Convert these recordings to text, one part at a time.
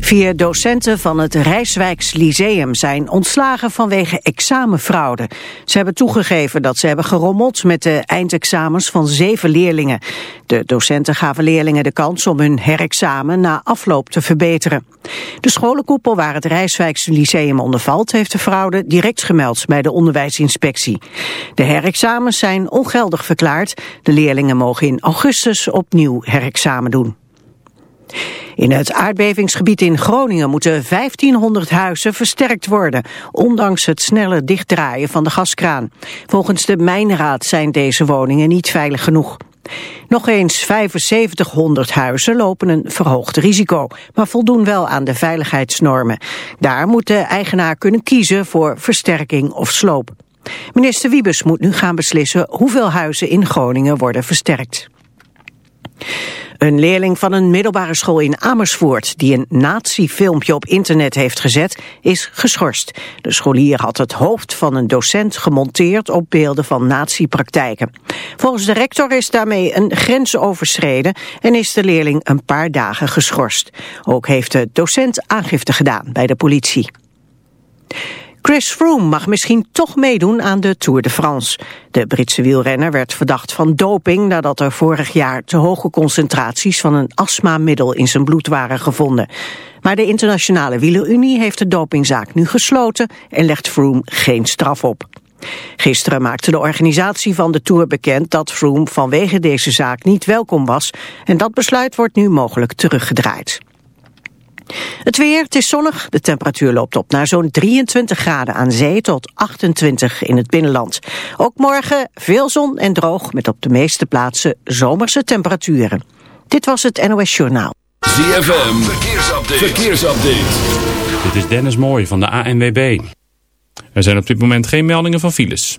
Vier docenten van het Rijswijks Lyceum zijn ontslagen vanwege examenfraude. Ze hebben toegegeven dat ze hebben gerommeld met de eindexamens van zeven leerlingen. De docenten gaven leerlingen de kans om hun herexamen na afloop te verbeteren. De scholenkoepel waar het Rijswijks Lyceum onder valt... heeft de fraude direct gemeld bij de onderwijsinspectie. De herexamens zijn ongeldig verklaard. De leerlingen mogen in augustus opnieuw herexamen doen. In het aardbevingsgebied in Groningen moeten 1500 huizen versterkt worden, ondanks het snelle dichtdraaien van de gaskraan. Volgens de Mijnraad zijn deze woningen niet veilig genoeg. Nog eens 7500 huizen lopen een verhoogd risico, maar voldoen wel aan de veiligheidsnormen. Daar moet de eigenaar kunnen kiezen voor versterking of sloop. Minister Wiebes moet nu gaan beslissen hoeveel huizen in Groningen worden versterkt. Een leerling van een middelbare school in Amersfoort... die een nazi-filmpje op internet heeft gezet, is geschorst. De scholier had het hoofd van een docent gemonteerd... op beelden van nazi-praktijken. Volgens de rector is daarmee een grens overschreden... en is de leerling een paar dagen geschorst. Ook heeft de docent aangifte gedaan bij de politie. Chris Froome mag misschien toch meedoen aan de Tour de France. De Britse wielrenner werd verdacht van doping nadat er vorig jaar te hoge concentraties van een astmamiddel in zijn bloed waren gevonden. Maar de internationale wielerunie heeft de dopingzaak nu gesloten en legt Froome geen straf op. Gisteren maakte de organisatie van de Tour bekend dat Froome vanwege deze zaak niet welkom was en dat besluit wordt nu mogelijk teruggedraaid. Het weer, het is zonnig. De temperatuur loopt op naar zo'n 23 graden aan zee tot 28 in het binnenland. Ook morgen veel zon en droog met op de meeste plaatsen zomerse temperaturen. Dit was het NOS Journaal. ZFM, verkeersupdate. verkeersupdate. Dit is Dennis Mooij van de ANWB. Er zijn op dit moment geen meldingen van files.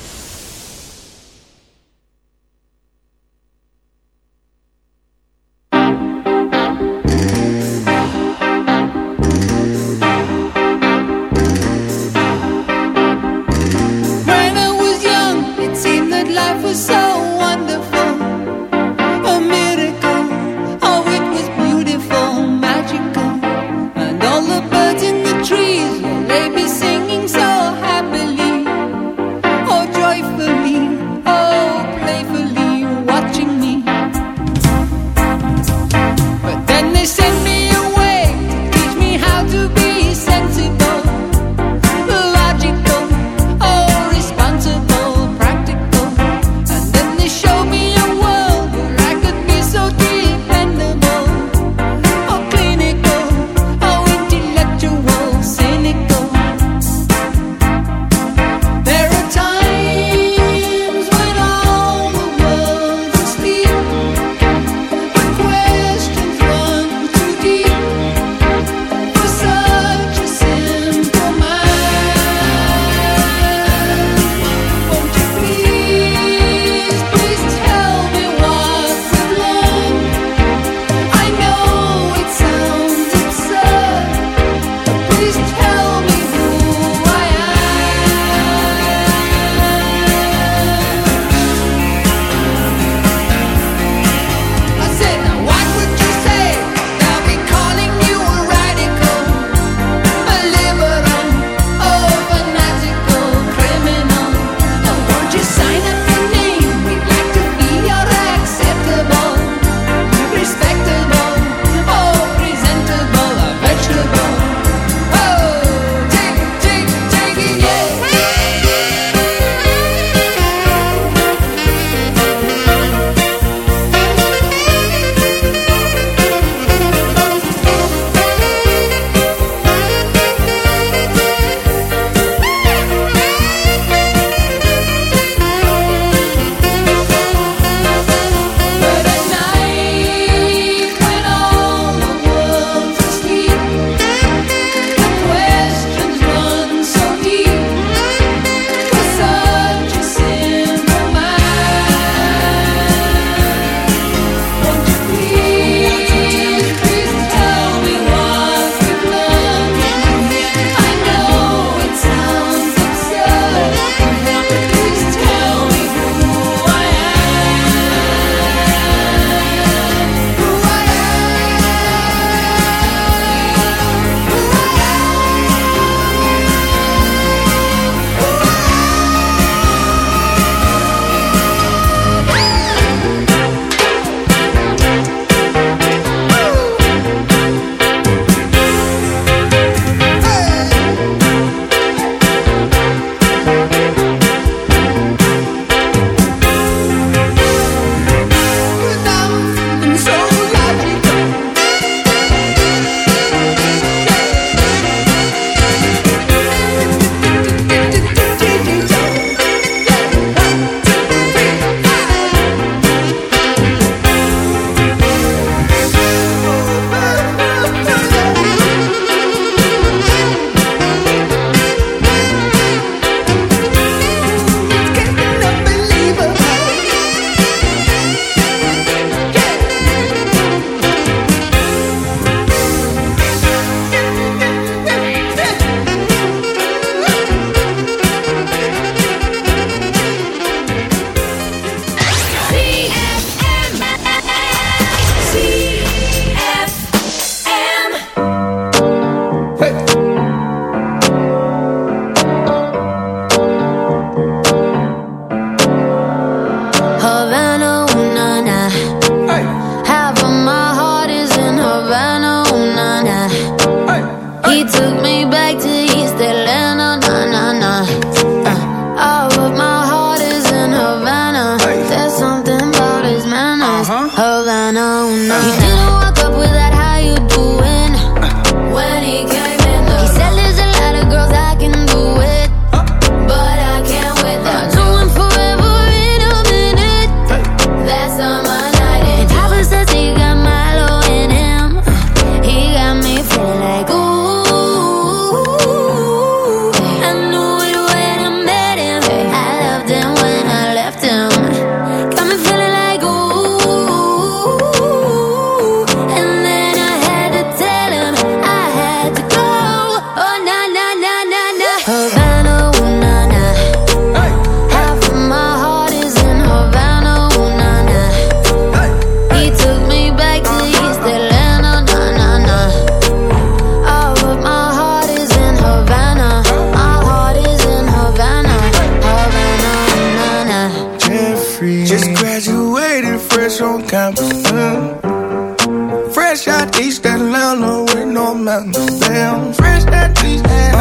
free. Just graduated fresh on campus. Mm. Fresh out East Atlanta with no mountains. Damn, fresh out East that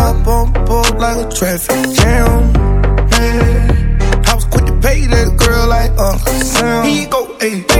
Up, up on the board like a traffic jam. Hey. I was quick to pay that girl like Uncle Sam. He go, hey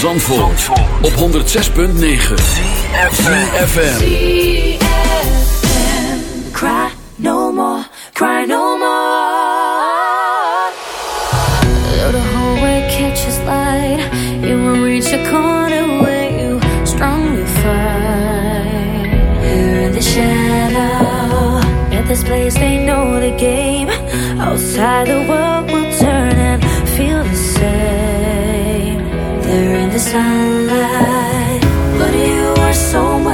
Zandvoort, Zandvoort. op 106.9 FM Cry no more, cry no more. Though the hallway catches light You will reach a corner where you strongly fight. Here in the shadow At this place they know the game. Outside the world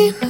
keep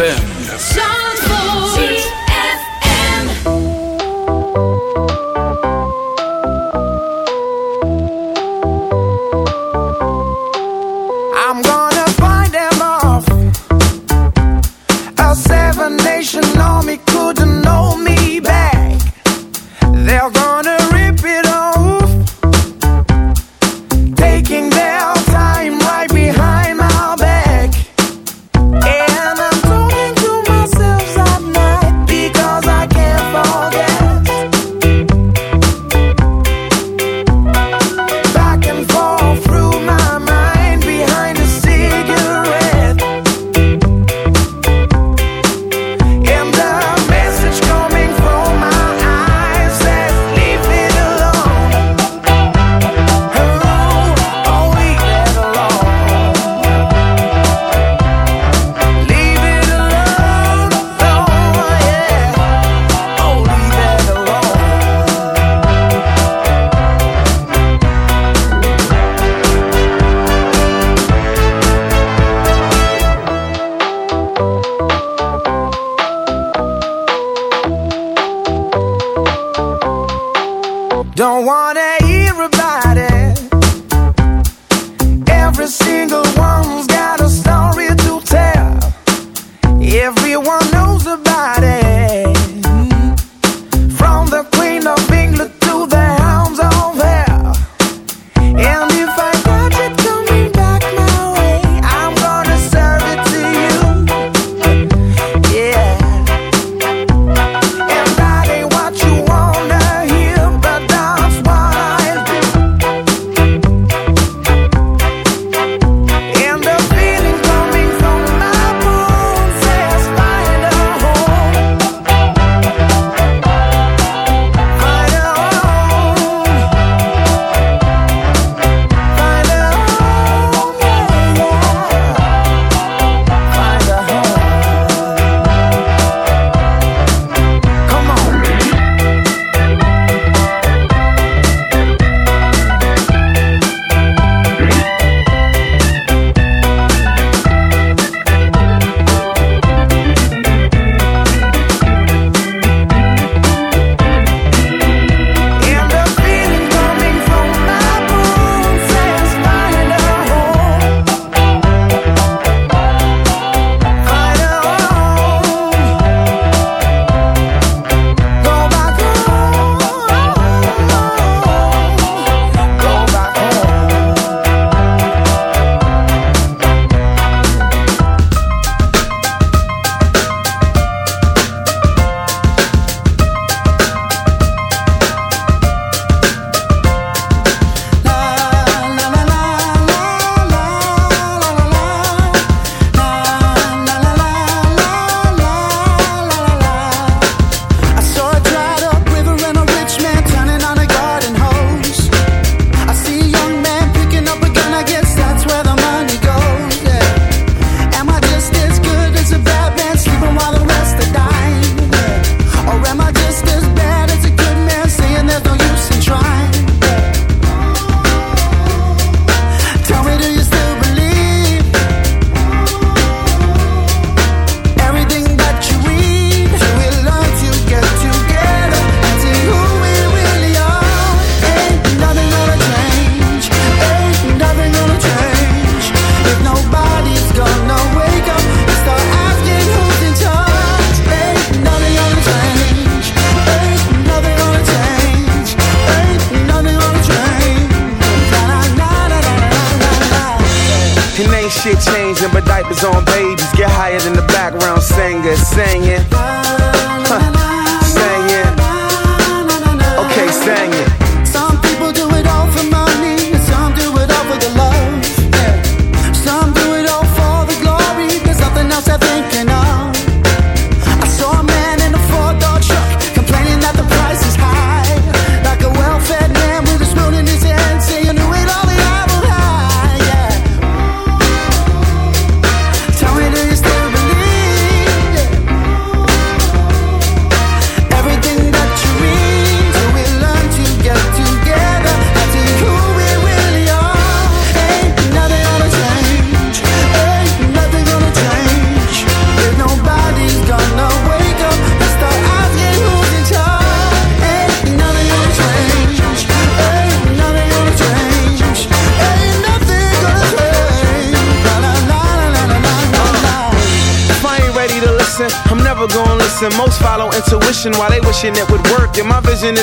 ZFM.